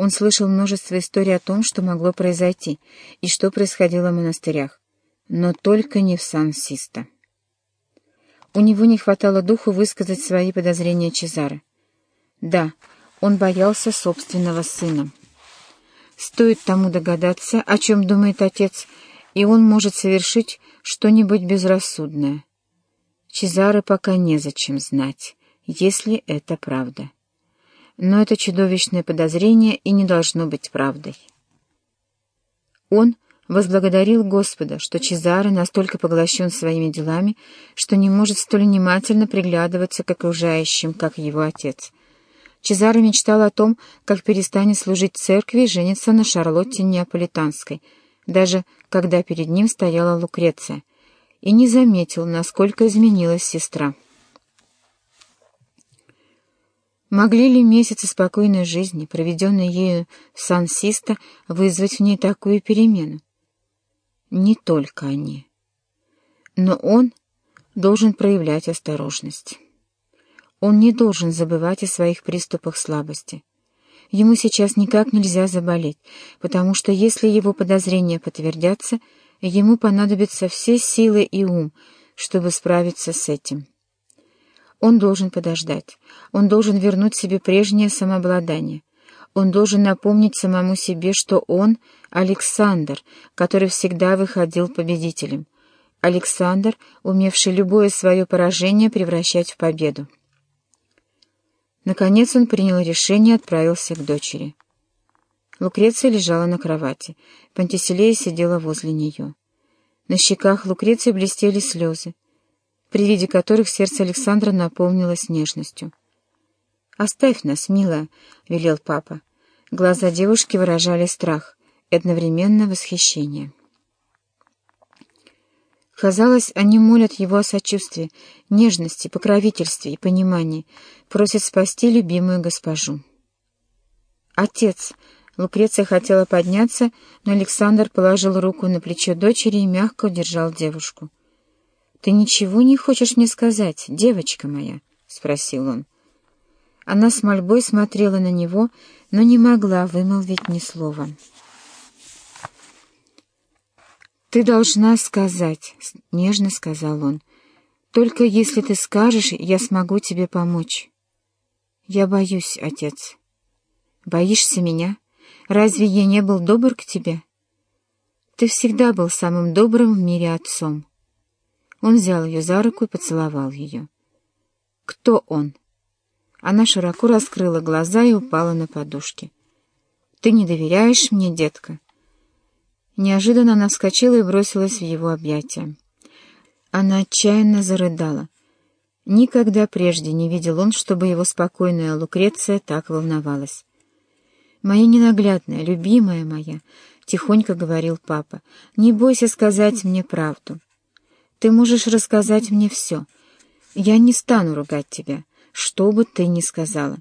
Он слышал множество историй о том, что могло произойти и что происходило в монастырях, но только не в Сан-Систо. У него не хватало духу высказать свои подозрения Чезаре. Да, он боялся собственного сына. Стоит тому догадаться, о чем думает отец, и он может совершить что-нибудь безрассудное. Чезаре пока незачем знать, если это правда. Но это чудовищное подозрение и не должно быть правдой. Он возблагодарил Господа, что Чезаре настолько поглощен своими делами, что не может столь внимательно приглядываться к окружающим, как его отец. Чезаре мечтал о том, как перестанет служить церкви и женится на Шарлотте Неаполитанской, даже когда перед ним стояла Лукреция, и не заметил, насколько изменилась сестра. Могли ли месяцы спокойной жизни, проведенные ею в Сан-Систо, вызвать в ней такую перемену? Не только они. Но он должен проявлять осторожность. Он не должен забывать о своих приступах слабости. Ему сейчас никак нельзя заболеть, потому что если его подозрения подтвердятся, ему понадобятся все силы и ум, чтобы справиться с этим. Он должен подождать. Он должен вернуть себе прежнее самообладание. Он должен напомнить самому себе, что он — Александр, который всегда выходил победителем. Александр, умевший любое свое поражение превращать в победу. Наконец он принял решение и отправился к дочери. Лукреция лежала на кровати. Пантиселея сидела возле нее. На щеках Лукреции блестели слезы при виде которых сердце Александра наполнилось нежностью. «Оставь нас, милая», — велел папа. Глаза девушки выражали страх и одновременно восхищение. Казалось, они молят его о сочувствии, нежности, покровительстве и понимании, просят спасти любимую госпожу. «Отец!» Лукреция хотела подняться, но Александр положил руку на плечо дочери и мягко удержал девушку. «Ты ничего не хочешь мне сказать, девочка моя?» — спросил он. Она с мольбой смотрела на него, но не могла вымолвить ни слова. «Ты должна сказать», — нежно сказал он. «Только если ты скажешь, я смогу тебе помочь». «Я боюсь, отец». «Боишься меня? Разве я не был добр к тебе?» «Ты всегда был самым добрым в мире отцом». Он взял ее за руку и поцеловал ее. «Кто он?» Она широко раскрыла глаза и упала на подушки. «Ты не доверяешь мне, детка?» Неожиданно она вскочила и бросилась в его объятия. Она отчаянно зарыдала. Никогда прежде не видел он, чтобы его спокойная Лукреция так волновалась. «Моя ненаглядная, любимая моя», — тихонько говорил папа, — «не бойся сказать мне правду». Ты можешь рассказать мне все. Я не стану ругать тебя, что бы ты ни сказала.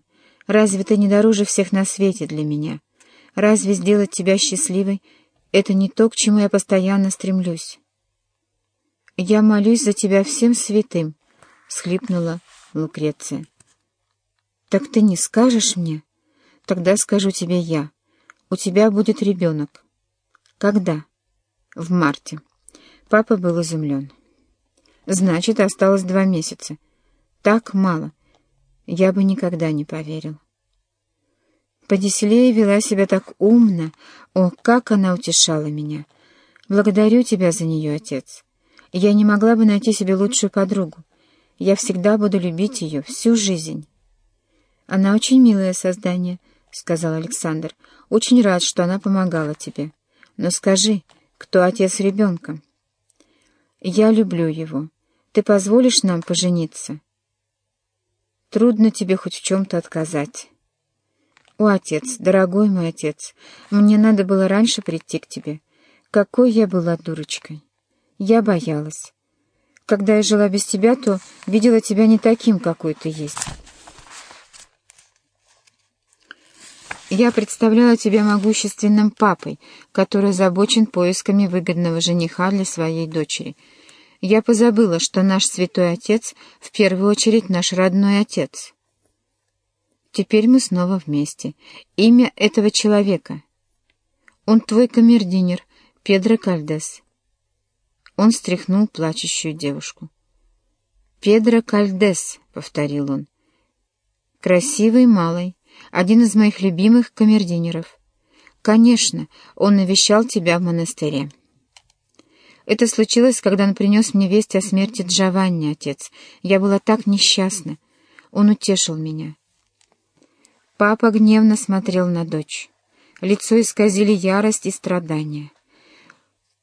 Разве ты не дороже всех на свете для меня? Разве сделать тебя счастливой — это не то, к чему я постоянно стремлюсь? «Я молюсь за тебя всем святым», — схлипнула Лукреция. «Так ты не скажешь мне? Тогда скажу тебе я. У тебя будет ребенок». «Когда?» «В марте». Папа был изумлен. Значит, осталось два месяца. Так мало. Я бы никогда не поверил. Подиселея вела себя так умно. О, как она утешала меня. Благодарю тебя за нее, отец. Я не могла бы найти себе лучшую подругу. Я всегда буду любить ее всю жизнь. Она очень милое создание, — сказал Александр. Очень рад, что она помогала тебе. Но скажи, кто отец ребенка? Я люблю его. Ты позволишь нам пожениться? Трудно тебе хоть в чем-то отказать. О, отец, дорогой мой отец, мне надо было раньше прийти к тебе. Какой я была дурочкой. Я боялась. Когда я жила без тебя, то видела тебя не таким, какой ты есть. Я представляла тебя могущественным папой, который озабочен поисками выгодного жениха для своей дочери — я позабыла, что наш святой отец в первую очередь наш родной отец. Теперь мы снова вместе. Имя этого человека. Он твой камердинер, Педро Кальдес. Он стряхнул плачущую девушку. «Педро Кальдес», — повторил он. «Красивый малый, один из моих любимых камердинеров. Конечно, он навещал тебя в монастыре». Это случилось, когда он принес мне весть о смерти Джованни, отец. Я была так несчастна. Он утешил меня. Папа гневно смотрел на дочь. Лицо исказили ярость и страдания.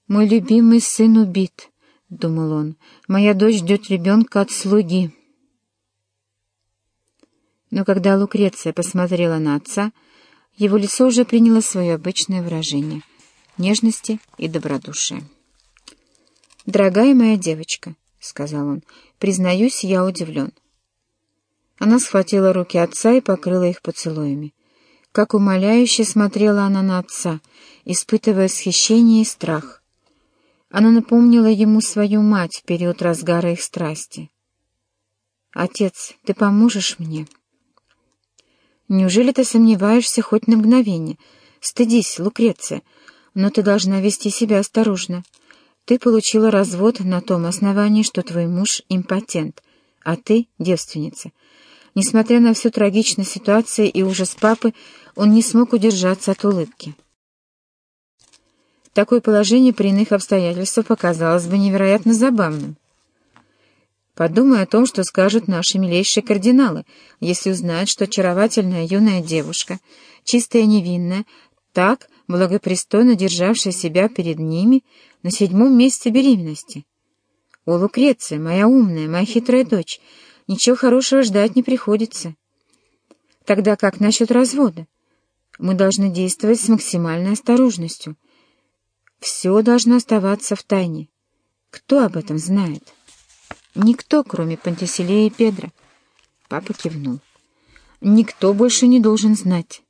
«Мой любимый сын убит», — думал он. «Моя дочь ждет ребенка от слуги». Но когда Лукреция посмотрела на отца, его лицо уже приняло свое обычное выражение — нежности и добродушия. «Дорогая моя девочка», — сказал он, — «признаюсь, я удивлен». Она схватила руки отца и покрыла их поцелуями. Как умоляюще смотрела она на отца, испытывая восхищение и страх. Она напомнила ему свою мать в период разгара их страсти. «Отец, ты поможешь мне?» «Неужели ты сомневаешься хоть на мгновение? Стыдись, Лукреция, но ты должна вести себя осторожно. Ты получила развод на том основании, что твой муж импотент, а ты — девственница. Несмотря на всю трагичность ситуации и ужас папы, он не смог удержаться от улыбки. Такое положение при иных обстоятельствах показалось бы невероятно забавным. Подумай о том, что скажут наши милейшие кардиналы, если узнают, что очаровательная юная девушка, чистая и невинная, так благопристойно державшая себя перед ними на седьмом месяце беременности. О, Лукреция, моя умная, моя хитрая дочь, ничего хорошего ждать не приходится. Тогда как насчет развода? Мы должны действовать с максимальной осторожностью. Все должно оставаться в тайне. Кто об этом знает? Никто, кроме Пантиселея и Педра. Папа кивнул. Никто больше не должен знать.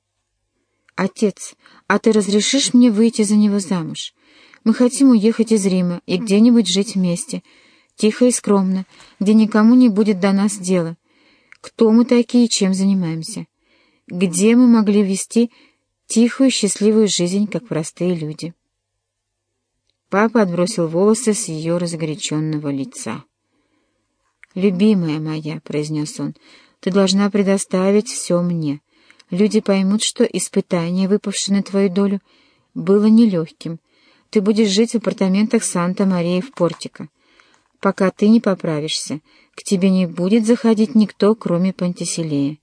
Отец, а ты разрешишь мне выйти за него замуж? Мы хотим уехать из Рима и где-нибудь жить вместе — тихо и скромно, где никому не будет до нас дела. Кто мы такие и чем занимаемся? Где мы могли вести тихую счастливую жизнь, как простые люди? Папа отбросил волосы с ее разгоряченного лица. «Любимая моя», — произнес он, — «ты должна предоставить все мне. Люди поймут, что испытание, выпавшее на твою долю, было нелегким. Ты будешь жить в апартаментах Санта-Марии в Портико пока ты не поправишься, к тебе не будет заходить никто, кроме Пантиселея.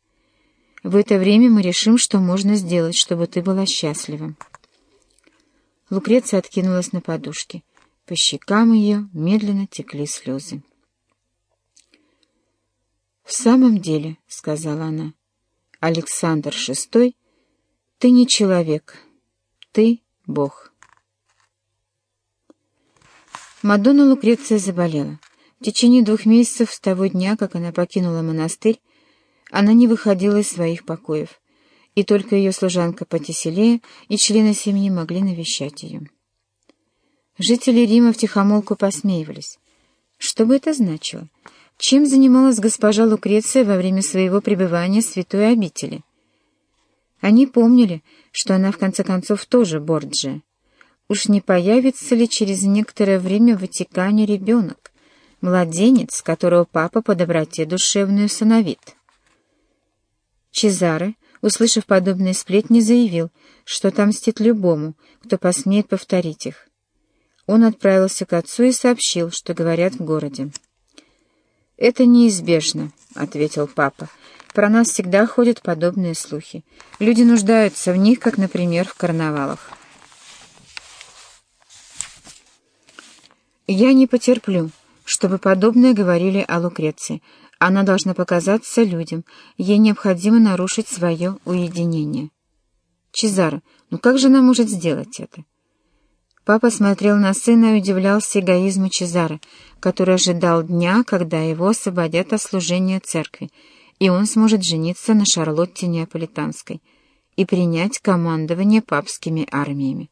В это время мы решим, что можно сделать, чтобы ты была счастлива». Лукреция откинулась на подушке. По щекам ее медленно текли слезы. «В самом деле, — сказала она, — Александр VI, ты не человек, ты — Бог». Мадонна Лукреция заболела. В течение двух месяцев с того дня, как она покинула монастырь, она не выходила из своих покоев, и только ее служанка Патиселея и члены семьи могли навещать ее. Жители Рима втихомолку посмеивались. Что бы это значило? Чем занималась госпожа Лукреция во время своего пребывания в святой обители? Они помнили, что она в конце концов тоже Борджия, Уж не появится ли через некоторое время в Ватикане ребенок, младенец, которого папа по доброте душевную сыновит? Чезаре, услышав подобные сплетни, заявил, что отомстит любому, кто посмеет повторить их. Он отправился к отцу и сообщил, что говорят в городе. «Это неизбежно», — ответил папа. «Про нас всегда ходят подобные слухи. Люди нуждаются в них, как, например, в карнавалах». Я не потерплю, чтобы подобное говорили о Лукреции. Она должна показаться людям, ей необходимо нарушить свое уединение. Чезаро, ну как же она может сделать это? Папа смотрел на сына и удивлялся эгоизму Чезаро, который ожидал дня, когда его освободят от служения церкви, и он сможет жениться на Шарлотте Неаполитанской и принять командование папскими армиями.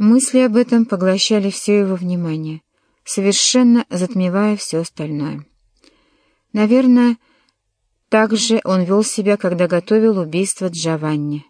Мысли об этом поглощали все его внимание, совершенно затмевая все остальное. Наверное, Так же он вел себя, когда готовил убийство Джованни.